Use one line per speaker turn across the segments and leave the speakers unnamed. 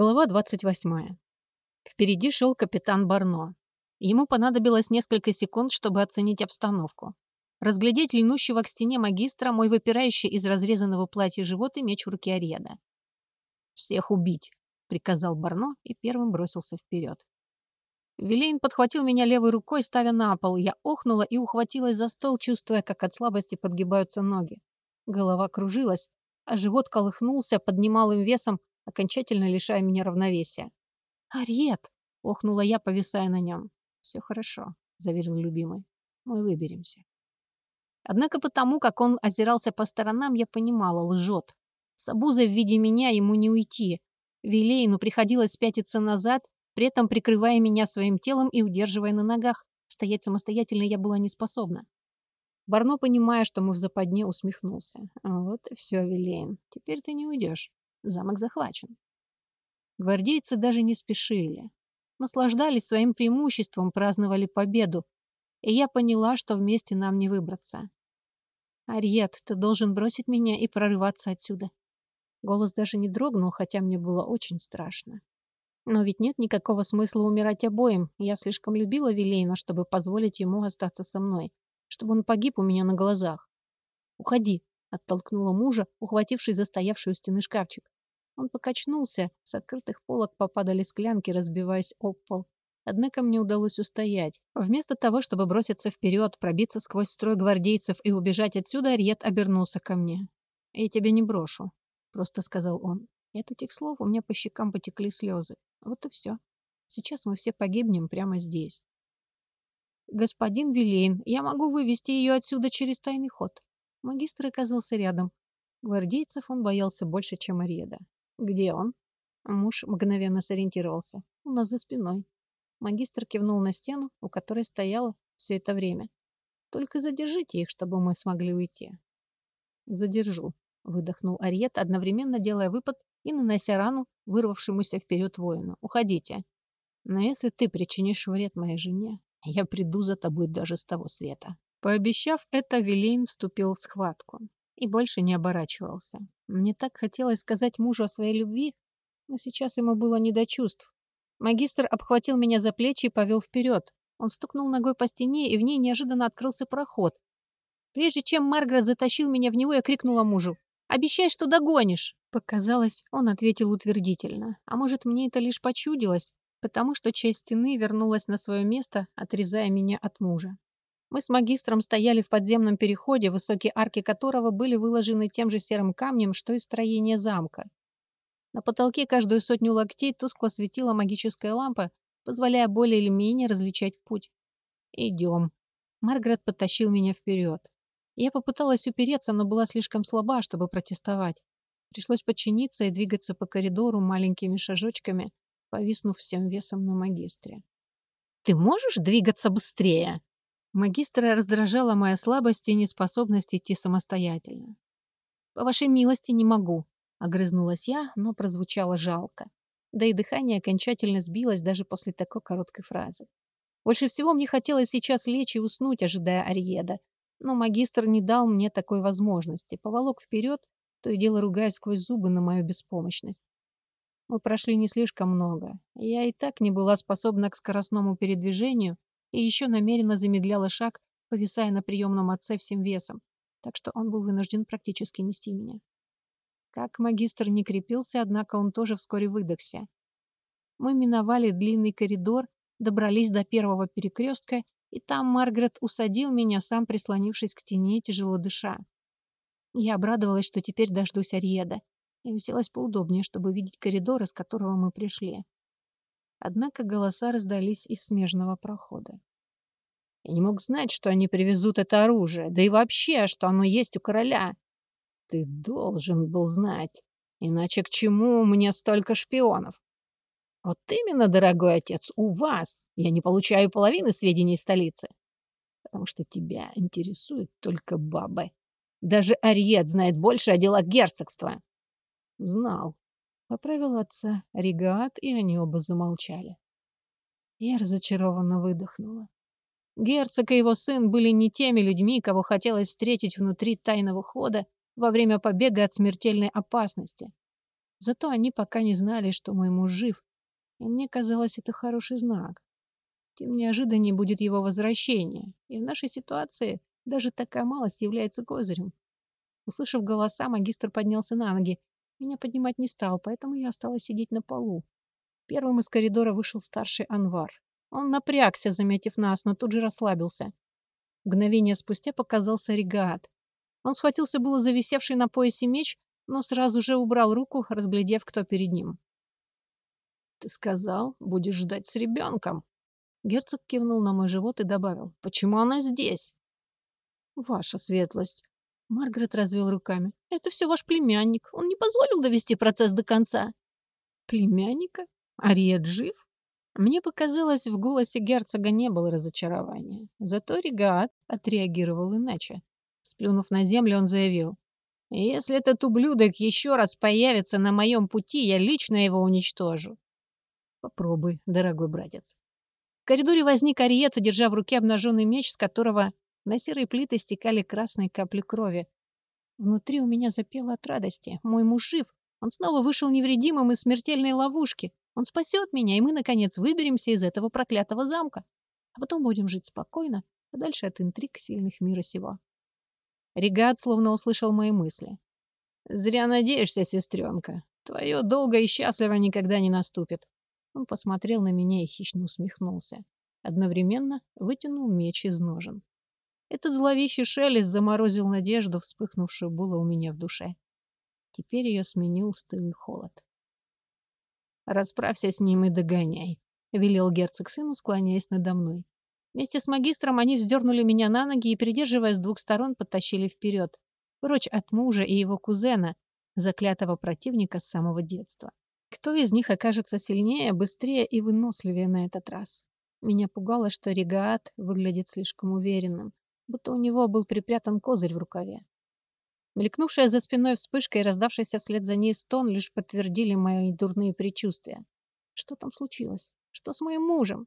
Глава 28. Впереди шел капитан Барно. Ему понадобилось несколько секунд, чтобы оценить обстановку. Разглядеть льнущего к стене магистра мой выпирающий из разрезанного платья живот и меч в руке Ареда. «Всех убить!» — приказал Барно и первым бросился вперед. Вилейн подхватил меня левой рукой, ставя на пол. Я охнула и ухватилась за стол, чувствуя, как от слабости подгибаются ноги. Голова кружилась, а живот колыхнулся под немалым весом, окончательно лишая меня равновесия. «Ариет!» — охнула я, повисая на нем. «Все хорошо», — заверил любимый. «Мы выберемся». Однако потому, как он озирался по сторонам, я понимала, лжет. С обузой в виде меня ему не уйти. Вилейну приходилось пятиться назад, при этом прикрывая меня своим телом и удерживая на ногах. Стоять самостоятельно я была не способна. Барно, понимая, что мы в западне, усмехнулся. «Вот и все, Вилейн, теперь ты не уйдешь. Замок захвачен. Гвардейцы даже не спешили. Наслаждались своим преимуществом, праздновали победу. И я поняла, что вместе нам не выбраться. «Ариет, ты должен бросить меня и прорываться отсюда». Голос даже не дрогнул, хотя мне было очень страшно. Но ведь нет никакого смысла умирать обоим. Я слишком любила Вилейна, чтобы позволить ему остаться со мной, чтобы он погиб у меня на глазах. «Уходи», Оттолкнула мужа, ухватившись за стоявший у стены шкафчик. Он покачнулся, с открытых полок попадали склянки, разбиваясь об пол. Однако мне удалось устоять. Вместо того, чтобы броситься вперед, пробиться сквозь строй гвардейцев и убежать отсюда, Ариет обернулся ко мне. «Я тебя не брошу», — просто сказал он. И от этих слов у меня по щекам потекли слезы. Вот и все. Сейчас мы все погибнем прямо здесь. «Господин Вилейн, я могу вывести ее отсюда через тайный ход», Магистр оказался рядом. Гвардейцев он боялся больше, чем Ареда. «Где он?» Муж мгновенно сориентировался. «У нас за спиной». Магистр кивнул на стену, у которой стояла все это время. «Только задержите их, чтобы мы смогли уйти». «Задержу», — выдохнул Ариет, одновременно делая выпад и нанося рану вырвавшемуся вперед воину. «Уходите. Но если ты причинишь вред моей жене, я приду за тобой даже с того света». Пообещав это, Вилейн вступил в схватку и больше не оборачивался. Мне так хотелось сказать мужу о своей любви, но сейчас ему было не до чувств. Магистр обхватил меня за плечи и повел вперед. Он стукнул ногой по стене, и в ней неожиданно открылся проход. Прежде чем Маргарет затащил меня в него, я крикнула мужу. «Обещай, что догонишь!» Показалось, он ответил утвердительно. А может, мне это лишь почудилось, потому что часть стены вернулась на свое место, отрезая меня от мужа. Мы с магистром стояли в подземном переходе, высокие арки которого были выложены тем же серым камнем, что и строение замка. На потолке каждую сотню локтей тускло светила магическая лампа, позволяя более или менее различать путь. «Идем». Маргарет подтащил меня вперед. Я попыталась упереться, но была слишком слаба, чтобы протестовать. Пришлось подчиниться и двигаться по коридору маленькими шажочками, повиснув всем весом на магистре. «Ты можешь двигаться быстрее?» Магистра раздражала моя слабость и неспособность идти самостоятельно. «По вашей милости не могу», — огрызнулась я, но прозвучало жалко. Да и дыхание окончательно сбилось даже после такой короткой фразы. Больше всего мне хотелось сейчас лечь и уснуть, ожидая Ариеда. Но магистр не дал мне такой возможности. Поволок вперед, то и дело ругаясь сквозь зубы на мою беспомощность. Мы прошли не слишком много. Я и так не была способна к скоростному передвижению, и еще намеренно замедляла шаг, повисая на приемном отце всем весом, так что он был вынужден практически нести меня. Как магистр не крепился, однако он тоже вскоре выдохся. Мы миновали длинный коридор, добрались до первого перекрестка, и там Маргарет усадил меня, сам прислонившись к стене, тяжело дыша. Я обрадовалась, что теперь дождусь Ариеда, и уселась поудобнее, чтобы видеть коридор, из которого мы пришли. Однако голоса раздались из смежного прохода. Я не мог знать, что они привезут это оружие, да и вообще, что оно есть у короля. Ты должен был знать. Иначе к чему мне столько шпионов? Вот именно, дорогой отец, у вас я не получаю половины сведений из столицы. Потому что тебя интересуют только бабы. Даже Ариет знает больше о делах герцогства. Знал, Поправил отца регат, и они оба замолчали. Я разочарованно выдохнула. Герцог и его сын были не теми людьми, кого хотелось встретить внутри тайного хода во время побега от смертельной опасности. Зато они пока не знали, что мой муж жив, и мне казалось, это хороший знак. Тем неожиданнее будет его возвращение, и в нашей ситуации даже такая малость является козырем. Услышав голоса, магистр поднялся на ноги. Меня поднимать не стал, поэтому я осталась сидеть на полу. Первым из коридора вышел старший Анвар. Он напрягся, заметив нас, но тут же расслабился. Мгновение спустя показался Регат. Он схватился было за висевший на поясе меч, но сразу же убрал руку, разглядев, кто перед ним. «Ты сказал, будешь ждать с ребенком». Герцог кивнул на мой живот и добавил. «Почему она здесь?» «Ваша светлость». Маргарет развел руками. «Это все ваш племянник. Он не позволил довести процесс до конца». «Племянника? Ариет жив?» Мне показалось, в голосе герцога не было разочарования. Зато Регат отреагировал иначе. Сплюнув на землю, он заявил. «Если этот ублюдок еще раз появится на моем пути, я лично его уничтожу». «Попробуй, дорогой братец». В коридоре возник Ариета, держа в руке обнаженный меч, с которого на серые плиты стекали красные капли крови. Внутри у меня запело от радости. Мой муж жив. Он снова вышел невредимым из смертельной ловушки. Он спасет меня, и мы, наконец, выберемся из этого проклятого замка. А потом будем жить спокойно, подальше от интриг сильных мира сего. Регат словно услышал мои мысли. «Зря надеешься, сестренка. Твое долго и счастливо никогда не наступит». Он посмотрел на меня и хищно усмехнулся. Одновременно вытянул меч из ножен. Этот зловещий шелест заморозил надежду, вспыхнувшую было у меня в душе. Теперь ее сменил стылый холод. «Расправься с ним и догоняй», — велел герцог сыну, склоняясь надо мной. Вместе с магистром они вздернули меня на ноги и, придерживая с двух сторон, подтащили вперед, прочь от мужа и его кузена, заклятого противника с самого детства. Кто из них окажется сильнее, быстрее и выносливее на этот раз? Меня пугало, что Регаат выглядит слишком уверенным, будто у него был припрятан козырь в рукаве. Мелькнувшая за спиной вспышка и раздавшийся вслед за ней стон лишь подтвердили мои дурные предчувствия. Что там случилось? Что с моим мужем?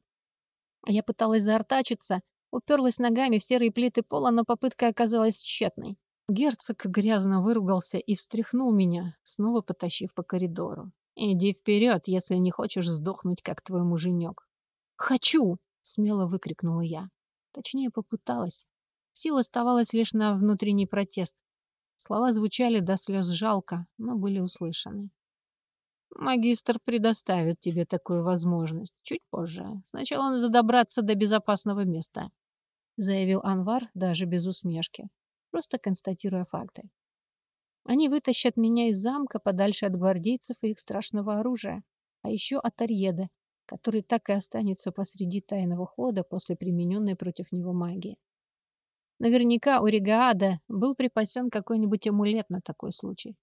Я пыталась заортачиться, уперлась ногами в серые плиты пола, но попытка оказалась тщетной. Герцог грязно выругался и встряхнул меня, снова потащив по коридору. «Иди вперед, если не хочешь сдохнуть, как твой муженек». «Хочу!» — смело выкрикнула я. Точнее, попыталась. Сил оставалась лишь на внутренний протест. Слова звучали до слез жалко, но были услышаны. «Магистр предоставит тебе такую возможность. Чуть позже. Сначала надо добраться до безопасного места», — заявил Анвар даже без усмешки, просто констатируя факты. «Они вытащат меня из замка подальше от гвардейцев и их страшного оружия, а еще от Арьеда, который так и останется посреди тайного хода после примененной против него магии. Наверняка у Регаада был припасен какой-нибудь амулет на такой случай.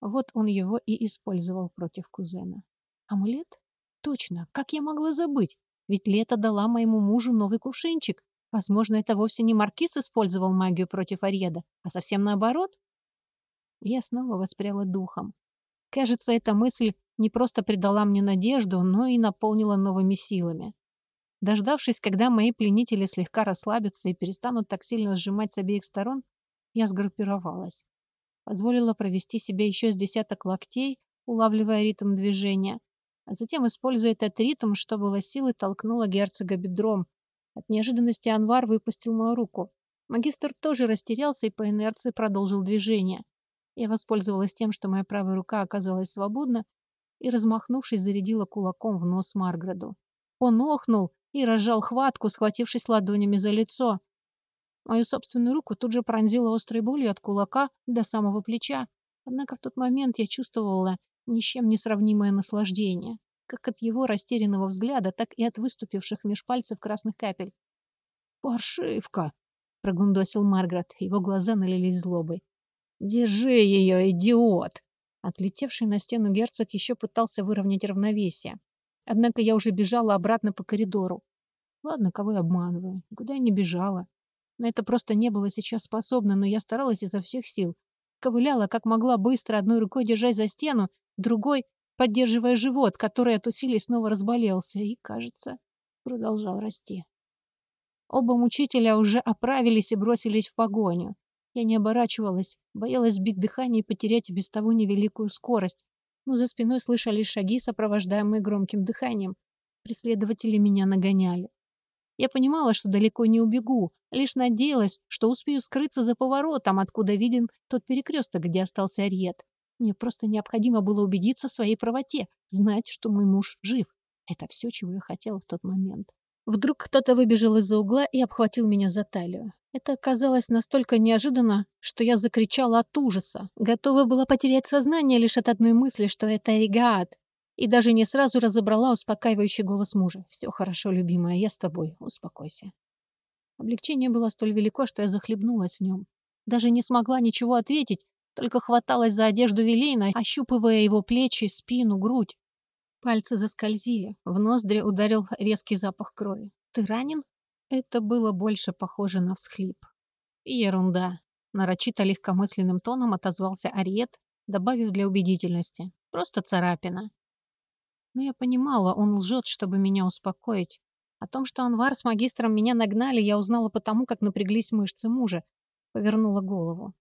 Вот он его и использовал против кузена. Амулет? Точно, как я могла забыть? Ведь Лето дала моему мужу новый кувшинчик. Возможно, это вовсе не Маркиз использовал магию против Ареда, а совсем наоборот? Я снова воспряла духом. Кажется, эта мысль не просто придала мне надежду, но и наполнила новыми силами. Дождавшись, когда мои пленители слегка расслабятся и перестанут так сильно сжимать с обеих сторон, я сгруппировалась. Позволила провести себе еще с десяток локтей, улавливая ритм движения, а затем, используя этот ритм, что было силы, толкнула герцога бедром. От неожиданности Анвар выпустил мою руку. Магистр тоже растерялся и по инерции продолжил движение. Я воспользовалась тем, что моя правая рука оказалась свободна, и, размахнувшись, зарядила кулаком в нос Марграду. Он охнул и разжал хватку, схватившись ладонями за лицо. Мою собственную руку тут же пронзила острой болью от кулака до самого плеча. Однако в тот момент я чувствовала ни с чем не сравнимое наслаждение, как от его растерянного взгляда, так и от выступивших меж пальцев красных капель. «Паршивка!» — прогундосил Маргарет. Его глаза налились злобой. «Держи ее, идиот!» Отлетевший на стену герцог еще пытался выровнять равновесие. Однако я уже бежала обратно по коридору. Ладно, кого я обманываю. Никуда я не бежала. На это просто не было сейчас способна, но я старалась изо всех сил. Ковыляла, как могла, быстро, одной рукой держась за стену, другой поддерживая живот, который от усилий снова разболелся и, кажется, продолжал расти. Оба мучителя уже оправились и бросились в погоню. Я не оборачивалась, боялась сбить дыхание и потерять без того невеликую скорость. но за спиной слышали шаги, сопровождаемые громким дыханием. Преследователи меня нагоняли. Я понимала, что далеко не убегу, лишь надеялась, что успею скрыться за поворотом, откуда виден тот перекресток, где остался Ариет. Мне просто необходимо было убедиться в своей правоте, знать, что мой муж жив. Это все, чего я хотела в тот момент. Вдруг кто-то выбежал из-за угла и обхватил меня за талию. Это оказалось настолько неожиданно, что я закричала от ужаса. Готова была потерять сознание лишь от одной мысли, что это Эригаат. И даже не сразу разобрала успокаивающий голос мужа. «Все хорошо, любимая, я с тобой, успокойся». Облегчение было столь велико, что я захлебнулась в нем. Даже не смогла ничего ответить, только хваталась за одежду Вилейна, ощупывая его плечи, спину, грудь. Пальцы заскользили, в ноздри ударил резкий запах крови. «Ты ранен?» Это было больше похоже на всхлип. «Ерунда», — нарочито легкомысленным тоном отозвался Ариет, добавив для убедительности. «Просто царапина». Но я понимала, он лжет, чтобы меня успокоить. О том, что Анвар с магистром меня нагнали, я узнала потому, как напряглись мышцы мужа. Повернула голову.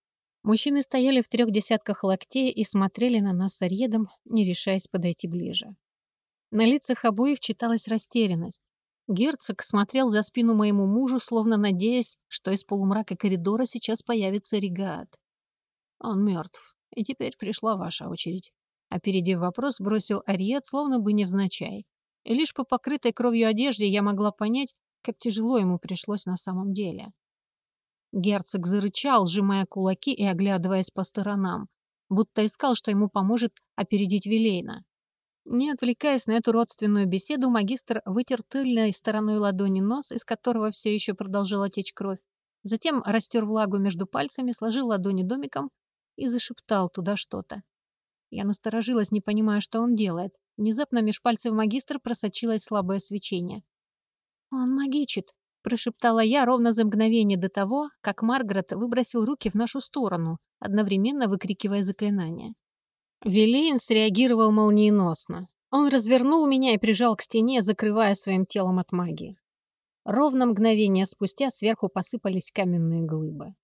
Мужчины стояли в трех десятках локтей и смотрели на нас с Арьедом, не решаясь подойти ближе. На лицах обоих читалась растерянность. Герцог смотрел за спину моему мужу, словно надеясь, что из полумрака коридора сейчас появится регат. Он мертв, и теперь пришла ваша очередь. Опередив вопрос, бросил Ариет, словно бы невзначай. И лишь по покрытой кровью одежде я могла понять, как тяжело ему пришлось на самом деле. Герцог зарычал, сжимая кулаки и оглядываясь по сторонам, будто искал, что ему поможет опередить Вилейна. Не отвлекаясь на эту родственную беседу, магистр вытер тыльной стороной ладони нос, из которого все еще продолжала течь кровь. Затем растер влагу между пальцами, сложил ладони домиком и зашептал туда что-то. Я насторожилась, не понимая, что он делает. Внезапно меж пальцев магистра просочилось слабое свечение. «Он магичит», — прошептала я ровно за мгновение до того, как Маргарет выбросил руки в нашу сторону, одновременно выкрикивая заклинание. Вилейн среагировал молниеносно. Он развернул меня и прижал к стене, закрывая своим телом от магии. Ровно мгновение спустя сверху посыпались каменные глыбы.